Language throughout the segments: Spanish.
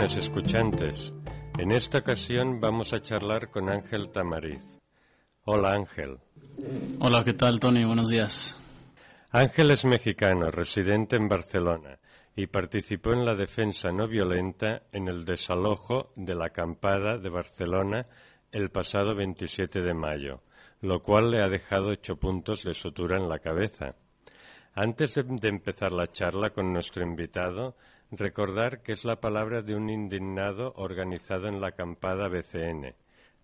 días, escuchantes. En esta ocasión vamos a charlar con Ángel Tamariz. Hola, Ángel. Hola, ¿qué tal, Tony? Buenos días. Ángel es mexicano, residente en Barcelona, y participó en la defensa no violenta en el desalojo de la acampada de Barcelona el pasado 27 de mayo, lo cual le ha dejado ocho puntos de sutura en la cabeza. Antes de empezar la charla con nuestro invitado, recordar que es la palabra de un indignado organizado en la acampada BCN,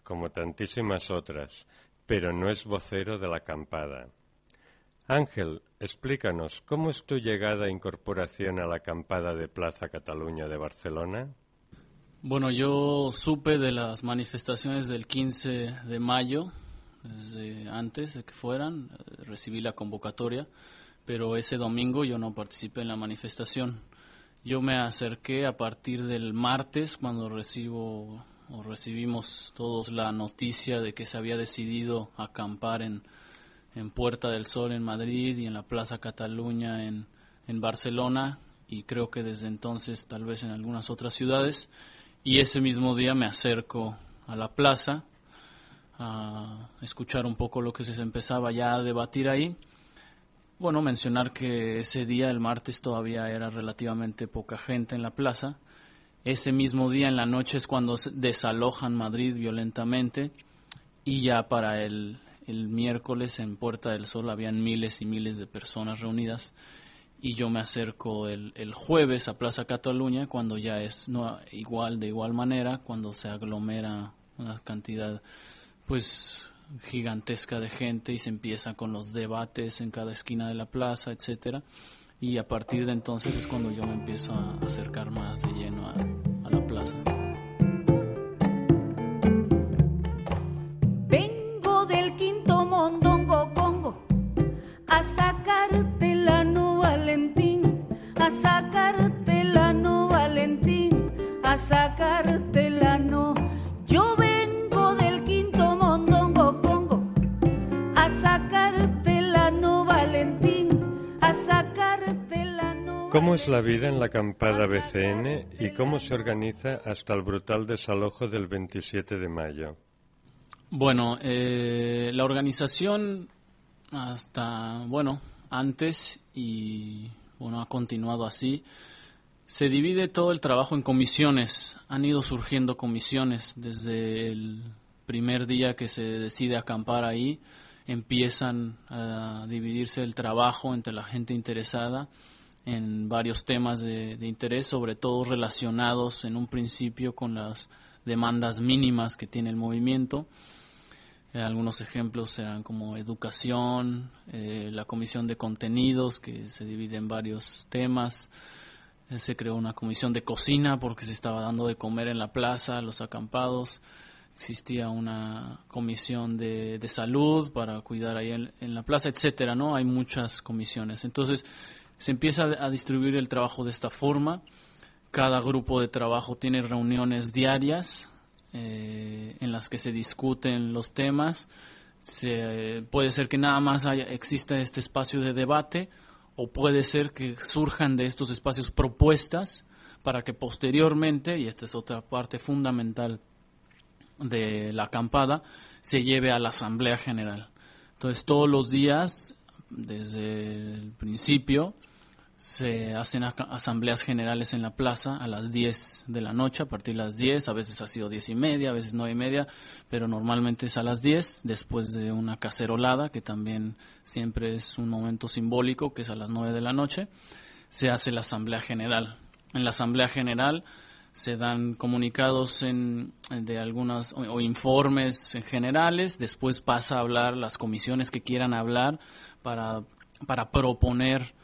como tantísimas otras, pero no es vocero de la acampada. Ángel, explícanos, ¿cómo es tu llegada e incorporación a la acampada de Plaza Cataluña de Barcelona? Bueno, yo supe de las manifestaciones del 15 de mayo, desde antes de que fueran, eh, recibí la convocatoria pero ese domingo yo no participé en la manifestación. Yo me acerqué a partir del martes cuando recibo o recibimos todos la noticia de que se había decidido acampar en, en Puerta del Sol en Madrid y en la Plaza Cataluña en, en Barcelona y creo que desde entonces tal vez en algunas otras ciudades. Y ese mismo día me acerco a la plaza a escuchar un poco lo que se empezaba ya a debatir ahí bueno, mencionar que ese día, el martes, todavía era relativamente poca gente en la plaza. Ese mismo día, en la noche, es cuando desalojan Madrid violentamente. Y ya para el, el miércoles, en Puerta del Sol, habían miles y miles de personas reunidas. Y yo me acerco el, el jueves a Plaza Cataluña, cuando ya es no, igual, de igual manera, cuando se aglomera una cantidad, pues gigantesca de gente y se empieza con los debates en cada esquina de la plaza, etcétera. Y a partir de entonces es cuando yo me empiezo a acercar más de lleno a, la plaza. Vengo del quinto mondongo congo a sacarte la no Valentín, a sacarte la no Valentín, a sacarte ¿Cómo es la vida en la acampada BCN y cómo se organiza hasta el brutal desalojo del 27 de mayo? Bueno, eh, la organización hasta, bueno, antes y, bueno, ha continuado así. Se divide todo el trabajo en comisiones. Han ido surgiendo comisiones desde el primer día que se decide acampar ahí. Empiezan a dividirse el trabajo entre la gente interesada en varios temas de, interés, sobre todo relacionados en un principio con las demandas mínimas que tiene el movimiento. Eh, algunos ejemplos serán como educación, eh, la comisión de contenidos, que se divide en varios temas. Eh, se creó una comisión de cocina porque se estaba dando de comer en la plaza, los acampados. Existía una comisión de, de salud para cuidar ahí en, en la plaza, etcétera, ¿no? Hay muchas comisiones. Entonces, se empieza a distribuir el trabajo de esta forma. Cada grupo de trabajo tiene reuniones diarias eh, en las que se discuten los temas. Se, puede ser que nada más haya, exista este espacio de debate o puede ser que surjan de estos espacios propuestas para que posteriormente, y esta es otra parte fundamental de la acampada, se lleve a la Asamblea General. Entonces todos los días, desde el principio, se hacen asambleas generales en la plaza a las 10 de la noche, a partir de las 10, a veces ha sido 10 y media, a veces 9 y media, pero normalmente es a las 10, después de una cacerolada, que también siempre es un momento simbólico, que es a las 9 de la noche, se hace la asamblea general. En la asamblea general se dan comunicados en, de algunas o, informes en generales, después pasa a hablar las comisiones que quieran hablar para, para proponer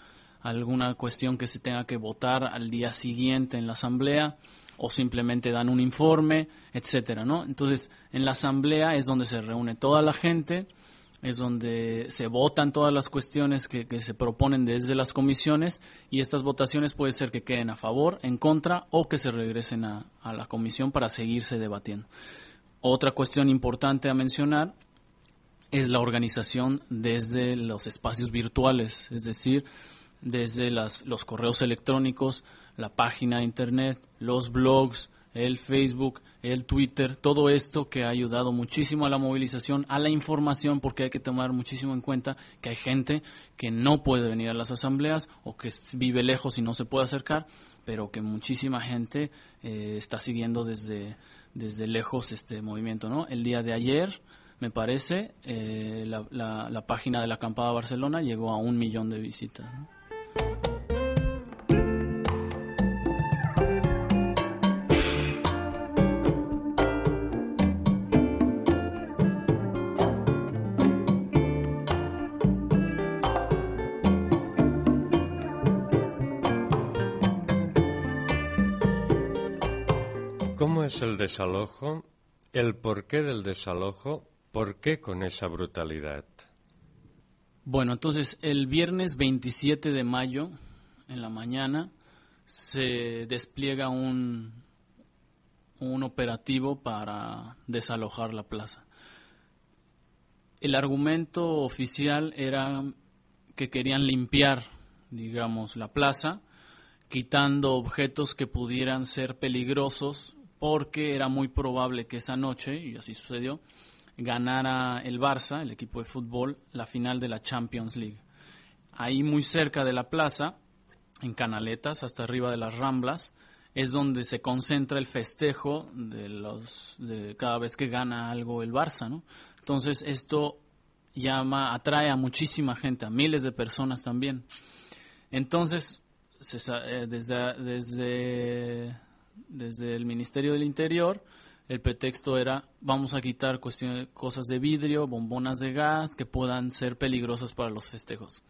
alguna cuestión que se tenga que votar al día siguiente en la asamblea o simplemente dan un informe, etcétera, ¿no? Entonces, en la asamblea es donde se reúne toda la gente, es donde se votan todas las cuestiones que, se proponen desde las comisiones y estas votaciones puede ser que queden a favor, en contra o que se regresen a la comisión para seguirse debatiendo. Otra cuestión importante a mencionar es la organización desde los espacios virtuales, es decir, desde las, los correos electrónicos, la página de internet, los blogs, el Facebook, el Twitter, todo esto que ha ayudado muchísimo a la movilización, a la información, porque hay que tomar muchísimo en cuenta que hay gente que no puede venir a las asambleas o que vive lejos y no se puede acercar, pero que muchísima gente eh, está siguiendo desde, desde lejos este movimiento. ¿no? El día de ayer, me parece, eh, la, la, página de la acampada Barcelona llegó a un millón de visitas. ¿Cómo es el desalojo? ¿El porqué del desalojo? ¿Por qué con esa brutalidad? Bueno, entonces el viernes 27 de mayo, en la mañana, se despliega un, un operativo para desalojar la plaza. El argumento oficial era que querían limpiar, digamos, la plaza, quitando objetos que pudieran ser peligrosos porque era muy probable que esa noche, y así sucedió, ganara el Barça, el equipo de fútbol, la final de la Champions League. Ahí muy cerca de la plaza, en Canaletas, hasta arriba de las Ramblas, es donde se concentra el festejo de los de cada vez que gana algo el Barça, ¿no? Entonces esto llama, atrae a muchísima gente, a miles de personas también. Entonces, eh, desde, desde desde el Ministerio del Interior, el pretexto era vamos a quitar cosas de vidrio, bombonas de gas que puedan ser peligrosas para los festejos.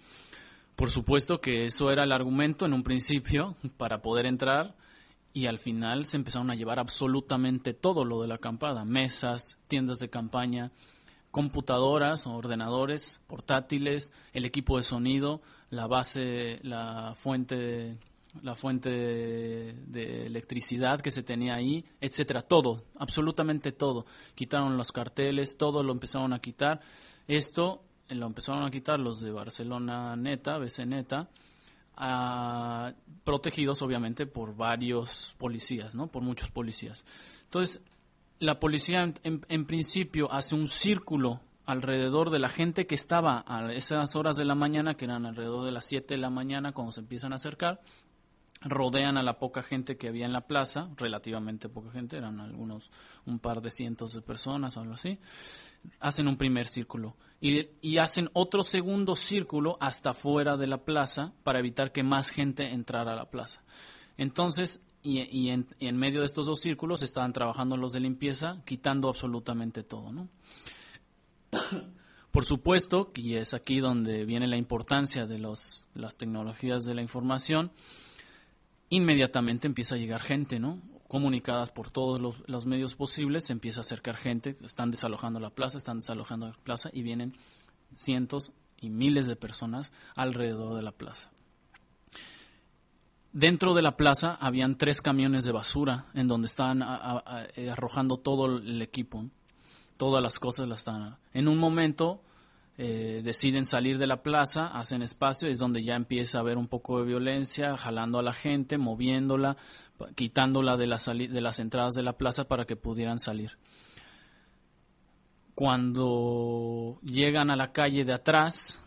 Por supuesto que eso era el argumento en un principio para poder entrar y al final se empezaron a llevar absolutamente todo lo de la acampada, mesas, tiendas de campaña, computadoras, ordenadores, portátiles, el equipo de sonido, la base, la fuente de la fuente de, electricidad que se tenía ahí, etcétera, todo, absolutamente todo. Quitaron los carteles, todo lo empezaron a quitar. Esto lo empezaron a quitar los de Barcelona Neta, BC Neta, protegidos obviamente por varios policías, ¿no? Por muchos policías. Entonces, la policía en, en principio hace un círculo alrededor de la gente que estaba a esas horas de la mañana, que eran alrededor de las 7 de la mañana cuando se empiezan a acercar, rodean a la poca gente que había en la plaza, relativamente poca gente, eran algunos, un par de cientos de personas o algo así, hacen un primer círculo y, y, hacen otro segundo círculo hasta fuera de la plaza para evitar que más gente entrara a la plaza. Entonces, y, y, en, en, medio de estos dos círculos estaban trabajando los de limpieza, quitando absolutamente todo, ¿no? Por supuesto, y es aquí donde viene la importancia de los, las tecnologías de la información, inmediatamente empieza a llegar gente, ¿no? Comunicadas por todos los, medios posibles, se empieza a acercar gente, están desalojando la plaza, están desalojando la plaza y vienen cientos y miles de personas alrededor de la plaza. Dentro de la plaza habían tres camiones de basura en donde estaban eh, arrojando todo el equipo, todas las cosas las estaban. En un momento eh, deciden salir de la plaza, hacen espacio, es donde ya empieza a haber un poco de violencia, jalando a la gente, moviéndola, quitándola de, las entradas de la plaza para que pudieran salir. Cuando llegan a la calle de atrás,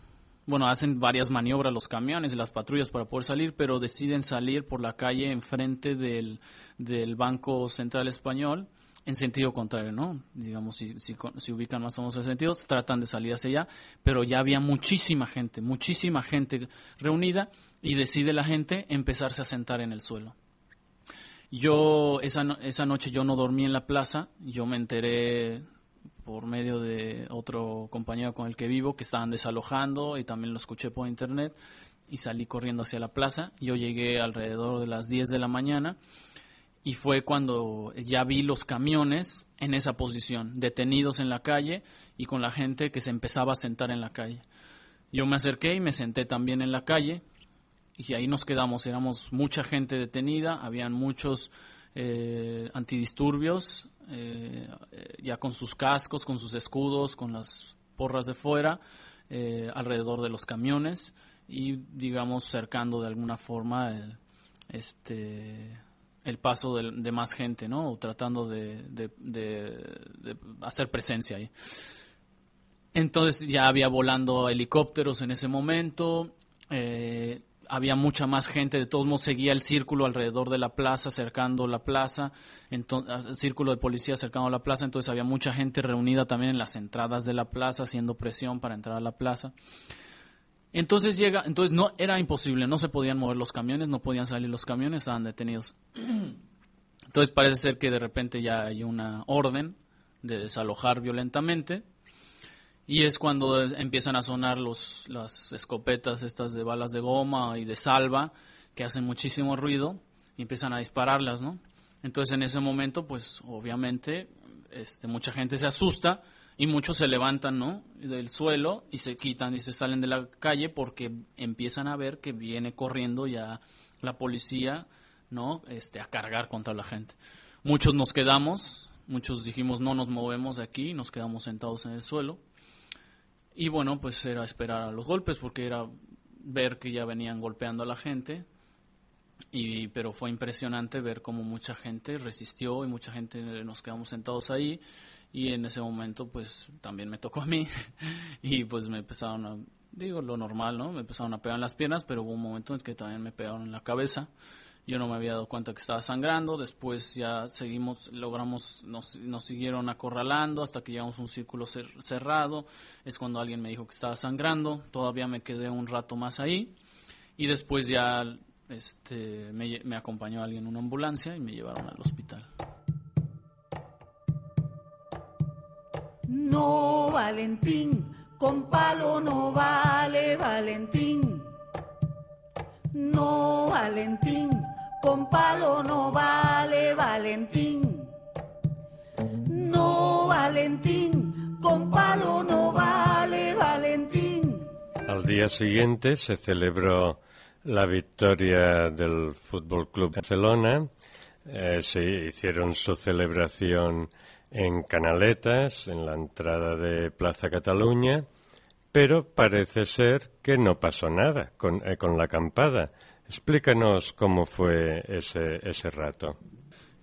bueno, hacen varias maniobras los camiones y las patrullas para poder salir, pero deciden salir por la calle enfrente del Banco Central Español en sentido contrario, ¿no? Digamos, si, si, ubican más o menos el sentido, tratan de salir hacia allá, pero ya había muchísima gente, muchísima gente reunida y decide la gente empezarse a sentar en el suelo. Yo, esa, esa noche yo no dormí en la plaza, yo me enteré por medio de otro compañero con el que vivo que estaban desalojando y también lo escuché por internet y salí corriendo hacia la plaza. Yo llegué alrededor de las 10 de la mañana y fue cuando ya vi los camiones en esa posición, detenidos en la calle y con la gente que se empezaba a sentar en la calle. Yo me acerqué y me senté también en la calle y ahí nos quedamos, éramos mucha gente detenida, habían muchos eh, antidisturbios, eh, ya con sus cascos, con sus escudos, con las porras de fuera, eh, alrededor de los camiones y digamos cercando de alguna forma este el paso de, más gente, ¿no? O tratando de, hacer presencia ahí. Entonces ya había volando helicópteros en ese momento, eh, había mucha más gente, de todos modos seguía el círculo alrededor de la plaza, cercando la plaza, entonces, el círculo de policía cercando la plaza, entonces había mucha gente reunida también en las entradas de la plaza, haciendo presión para entrar a la plaza. Entonces llega, entonces no era imposible, no se podían mover los camiones, no podían salir los camiones, estaban detenidos. Entonces parece ser que de repente ya hay una orden de desalojar violentamente y es cuando empiezan a sonar los, las escopetas estas de balas de goma y de salva que hacen muchísimo ruido y empiezan a dispararlas, ¿no? Entonces en ese momento, pues obviamente, este, mucha gente se asusta y muchos se levantan, ¿no? Del suelo y se quitan y se salen de la calle porque empiezan a ver que viene corriendo ya la policía, ¿no? Este, a cargar contra la gente. Muchos nos quedamos, muchos dijimos no nos movemos de aquí, nos quedamos sentados en el suelo. Y bueno, pues era esperar a los golpes porque era ver que ya venían golpeando a la gente. Y, pero fue impresionante ver cómo mucha gente resistió y mucha gente nos quedamos sentados ahí y en ese momento pues también me tocó a mí y pues me empezaron a, digo lo normal, ¿no? Me empezaron a pegar en las piernas, pero hubo un momento en que también me pegaron en la cabeza. Yo no me había dado cuenta que estaba sangrando, después ya seguimos, logramos, nos, nos siguieron acorralando hasta que llegamos a un círculo cerrado, es cuando alguien me dijo que estaba sangrando, todavía me quedé un rato más ahí y después ya este, me, me acompañó alguien en una ambulancia y me llevaron al hospital. No, Valentín, con palo no vale, Valentín. No, Valentín, con palo no vale, Valentín. No, Valentín, con palo no vale, Valentín. Al día siguiente se celebró la victoria del Fútbol Club Barcelona. Eh, se hicieron su celebración en Canaletas, en la entrada de Plaza Cataluña, pero parece ser que no pasó nada con, eh, con la acampada. Explícanos cómo fue ese, ese rato.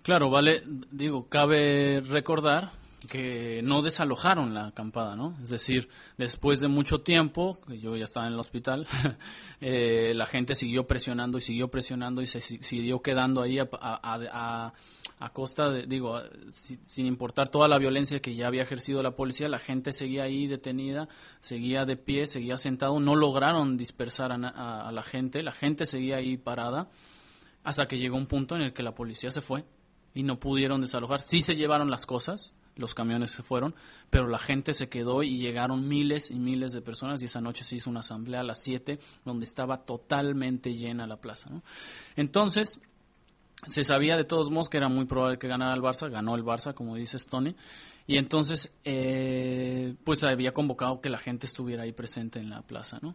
Claro, vale, digo, cabe recordar que no desalojaron la acampada, ¿no? Es decir, después de mucho tiempo, yo ya estaba en el hospital, eh, la gente siguió presionando y siguió presionando y se siguió quedando ahí a a costa de, digo, sin importar toda la violencia que ya había ejercido la policía, la gente seguía ahí detenida, seguía de pie, seguía sentado, no lograron dispersar a, la gente, la gente seguía ahí parada, hasta que llegó un punto en el que la policía se fue y no pudieron desalojar. Sí se llevaron las cosas, los camiones se fueron, pero la gente se quedó y llegaron miles y miles de personas y esa noche se hizo una asamblea a las 7 donde estaba totalmente llena la plaza. Entonces, se sabía de todos modos que era muy probable que ganara el Barça, ganó el Barça, como dice Tony, y entonces eh, pues había convocado que la gente estuviera ahí presente en la plaza, ¿no?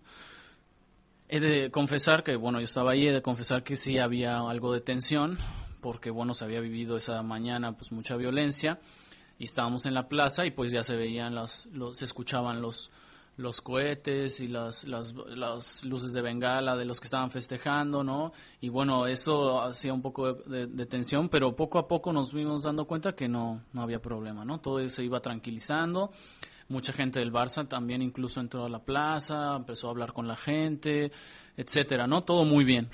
He de confesar que, bueno, yo estaba ahí, he de confesar que sí había algo de tensión, porque, bueno, se había vivido esa mañana pues mucha violencia, y estábamos en la plaza y pues ya se veían los, los se escuchaban los, los cohetes y las, las, las, luces de bengala de los que estaban festejando, ¿no? Y bueno, eso hacía un poco de, tensión, pero poco a poco nos vimos dando cuenta que no, no había problema, ¿no? Todo se iba tranquilizando. Mucha gente del Barça también incluso entró a la plaza, empezó a hablar con la gente, etcétera, ¿no? Todo muy bien.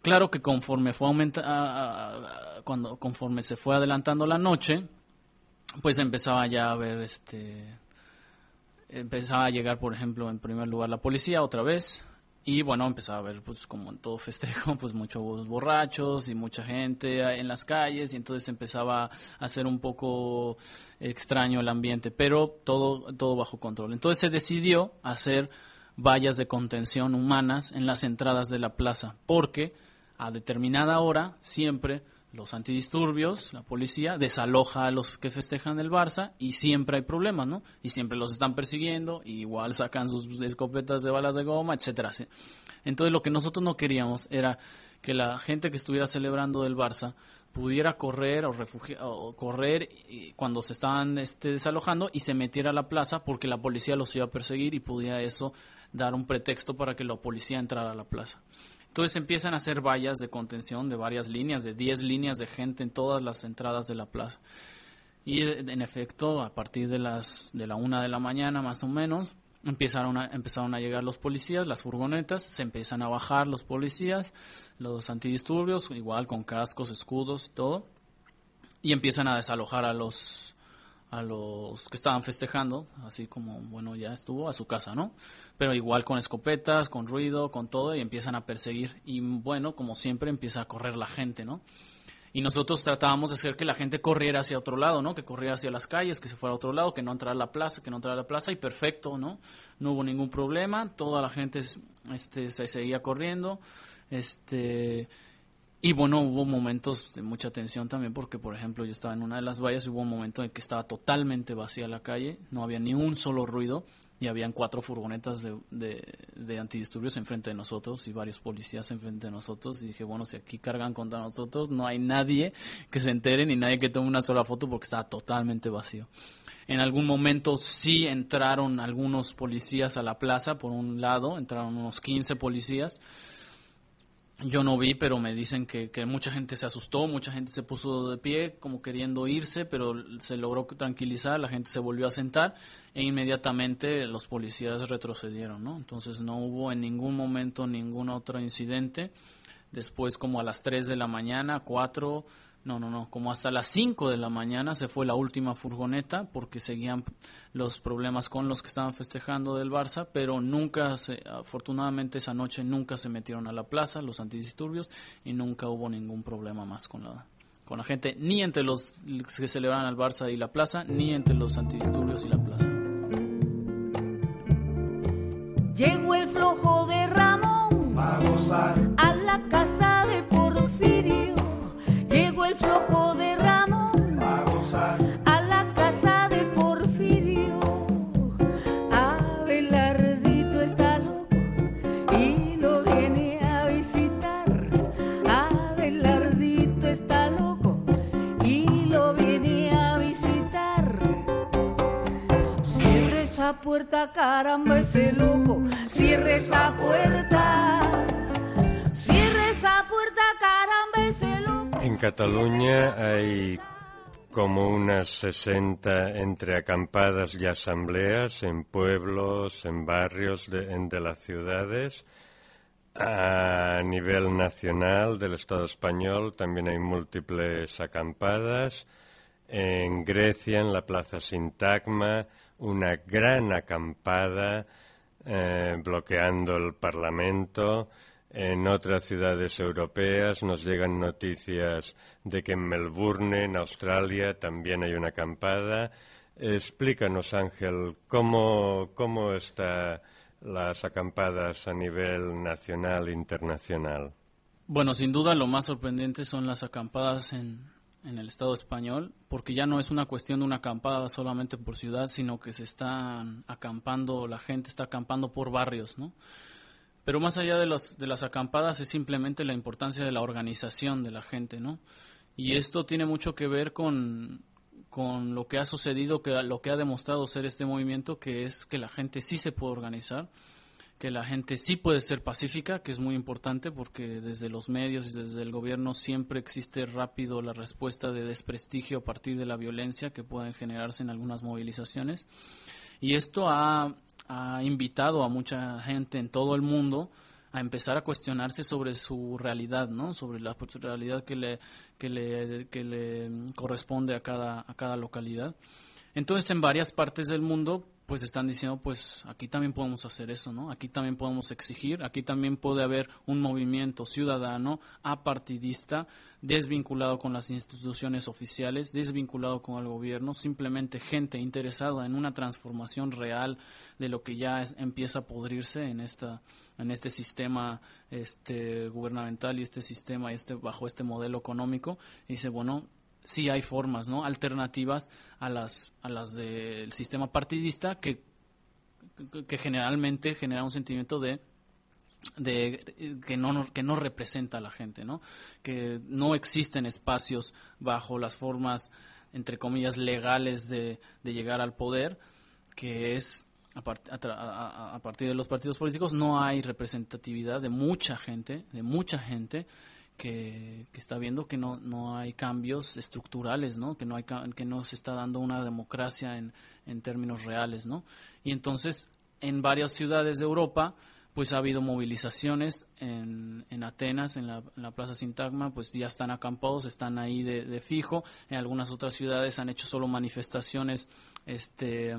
Claro que conforme fue aumenta, cuando conforme se fue adelantando la noche, pues empezaba ya a ver este empezaba a llegar, por ejemplo, en primer lugar la policía otra vez. Y bueno, empezaba a ver, pues como en todo festejo, pues muchos borrachos y mucha gente en las calles y entonces empezaba a ser un poco extraño el ambiente, pero todo, todo bajo control. Entonces se decidió hacer vallas de contención humanas en las entradas de la plaza, porque a determinada hora siempre los antidisturbios, la policía, desaloja a los que festejan el Barça y siempre hay problemas, ¿no? Y siempre los están persiguiendo, y igual sacan sus escopetas de balas de goma, etcétera. Entonces lo que nosotros no queríamos era que la gente que estuviera celebrando el Barça pudiera correr o, o correr cuando se estaban este, desalojando y se metiera a la plaza porque la policía los iba a perseguir y pudiera eso dar un pretexto para que la policía entrara a la plaza. Entonces empiezan a hacer vallas de contención de varias líneas, de 10 líneas de gente en todas las entradas de la plaza. Y en efecto, a partir de las de la una de la mañana más o menos, empezaron a, empezaron a llegar los policías, las furgonetas, se empiezan a bajar los policías, los antidisturbios, igual con cascos, escudos y todo, y empiezan a desalojar a los a los que estaban festejando, así como, bueno, ya estuvo a su casa, ¿no? Pero igual con escopetas, con ruido, con todo, y empiezan a perseguir. Y bueno, como siempre, empieza a correr la gente, ¿no? Y nosotros tratábamos de hacer que la gente corriera hacia otro lado, ¿no? Que corriera hacia las calles, que se fuera a otro lado, que no entrara a la plaza, que no entrara a la plaza, y perfecto, ¿no? No hubo ningún problema, toda la gente este, se seguía corriendo, este y bueno, hubo momentos de mucha tensión también porque, por ejemplo, yo estaba en una de las vallas y hubo un momento en que estaba totalmente vacía la calle, no había ni un solo ruido y habían cuatro furgonetas de, de, antidisturbios enfrente de nosotros y varios policías enfrente de nosotros y dije, bueno, si aquí cargan contra nosotros, no hay nadie que se entere ni nadie que tome una sola foto porque estaba totalmente vacío. En algún momento sí entraron algunos policías a la plaza, por un lado, entraron unos 15 policías yo no vi, pero me dicen que, que, mucha gente se asustó, mucha gente se puso de pie como queriendo irse, pero se logró tranquilizar, la gente se volvió a sentar e inmediatamente los policías retrocedieron, ¿no? Entonces no hubo en ningún momento ningún otro incidente. Después como a las 3 de la mañana, 4, no, no, no, como hasta las 5 de la mañana se fue la última furgoneta porque seguían los problemas con los que estaban festejando del Barça, pero nunca, se, afortunadamente esa noche nunca se metieron a la plaza los antidisturbios y nunca hubo ningún problema más con la, con la gente, ni entre los que celebran al Barça y la plaza, ni entre los antidisturbios y la plaza. Llegó el flojo de Ramón a la puerta, caramba, ese loco. Cierre esa puerta. Cierre esa puerta, caramba, ese loco. En Cataluña hay como unas 60 entre acampadas y asambleas en pueblos, en barrios de, de las ciudades. A nivel nacional del Estado español también hay múltiples acampadas. En Grecia, en la Plaza Sintagma, una gran acampada eh, bloqueando el Parlamento. En otras ciudades europeas nos llegan noticias de que en Melbourne, en Australia, también hay una acampada. Explícanos, Ángel, cómo, cómo están las acampadas a nivel nacional e internacional. Bueno, sin duda lo más sorprendente son las acampadas en, en el Estado español, porque ya no es una cuestión de una acampada solamente por ciudad, sino que se están acampando, la gente está acampando por barrios, ¿no? Pero más allá de, los, de las acampadas es simplemente la importancia de la organización de la gente, ¿no? Y esto tiene mucho que ver con, con lo que ha sucedido, que, lo que ha demostrado ser este movimiento, que es que la gente sí se puede organizar, que la gente sí puede ser pacífica, que es muy importante porque desde los medios y desde el gobierno siempre existe rápido la respuesta de desprestigio a partir de la violencia que pueden generarse en algunas movilizaciones. Y esto ha ha invitado a mucha gente en todo el mundo a empezar a cuestionarse sobre su realidad, ¿no? Sobre la realidad que le, que le, que le corresponde a cada, a cada localidad. Entonces, en varias partes del mundo, pues están diciendo, pues aquí también podemos hacer eso, ¿no? Aquí también podemos exigir, aquí también puede haber un movimiento ciudadano apartidista, desvinculado con las instituciones oficiales, desvinculado con el gobierno, simplemente gente interesada en una transformación real de lo que ya empieza a podrirse en esta en este sistema este gubernamental y este sistema y este bajo este modelo económico y dice, bueno, sí hay formas ¿no? alternativas a las, a las del sistema partidista que, que generalmente genera un sentimiento de de que no que no representa a la gente no que no existen espacios bajo las formas entre comillas legales de, de llegar al poder que es a, partir de los partidos políticos no hay representatividad de mucha gente, de mucha gente que, está viendo que no, no hay cambios estructurales, ¿no? Que no hay que no se está dando una democracia en, en términos reales, ¿no? Y entonces en varias ciudades de Europa pues ha habido movilizaciones en, en Atenas, en la, Plaza Sintagma, pues ya están acampados, están ahí de, de, fijo. En algunas otras ciudades han hecho solo manifestaciones este,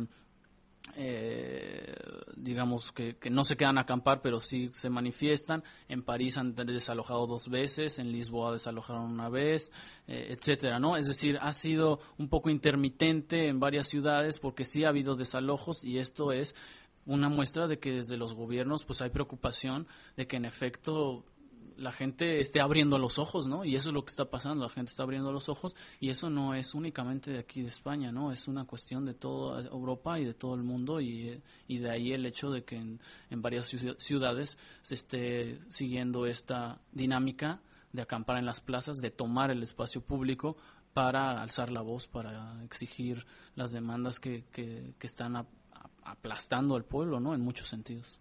eh, digamos que, no se quedan a acampar, pero sí se manifiestan. En París han desalojado dos veces, en Lisboa desalojaron una vez, eh, etcétera, ¿no? Es decir, ha sido un poco intermitente en varias ciudades porque sí ha habido desalojos y esto es una muestra de que desde los gobiernos pues hay preocupación de que en efecto la gente esté abriendo los ojos, ¿no? Y eso es lo que está pasando, la gente está abriendo los ojos y eso no es únicamente de aquí de España, ¿no? Es una cuestión de toda Europa y de todo el mundo y, de ahí el hecho de que en, varias ciudades se esté siguiendo esta dinámica de acampar en las plazas, de tomar el espacio público para alzar la voz, para exigir las demandas que, que, que están aplastando al pueblo, ¿no? En muchos sentidos.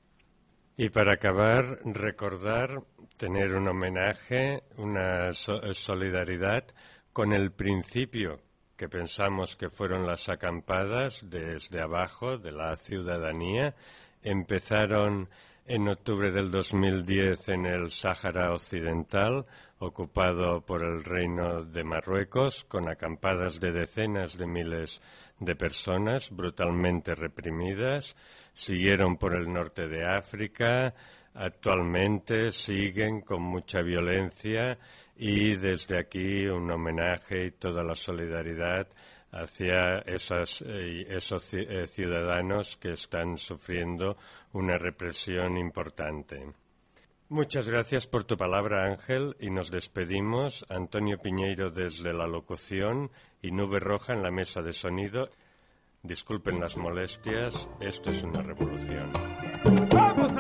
Y para acabar, recordar, tener un homenaje, una solidaridad con el principio que pensamos que fueron las acampadas desde abajo de la ciudadanía. Empezaron en octubre del 2010 en el Sáhara Occidental, ocupado por el Reino de Marruecos, con acampadas de decenas de miles de personas brutalmente reprimidas. Siguieron por el norte de África, actualmente siguen con mucha violencia y desde aquí un homenaje y toda la solidaridad hacia eh, esos eh, ciudadanos que están sufriendo una represión importante. Muchas gracias por tu palabra, Ángel, y nos despedimos. Antonio Piñeiro desde la locución y Nube Roja en la mesa de sonido. Disculpen las molestias, esto es una revolución. ¡Vamos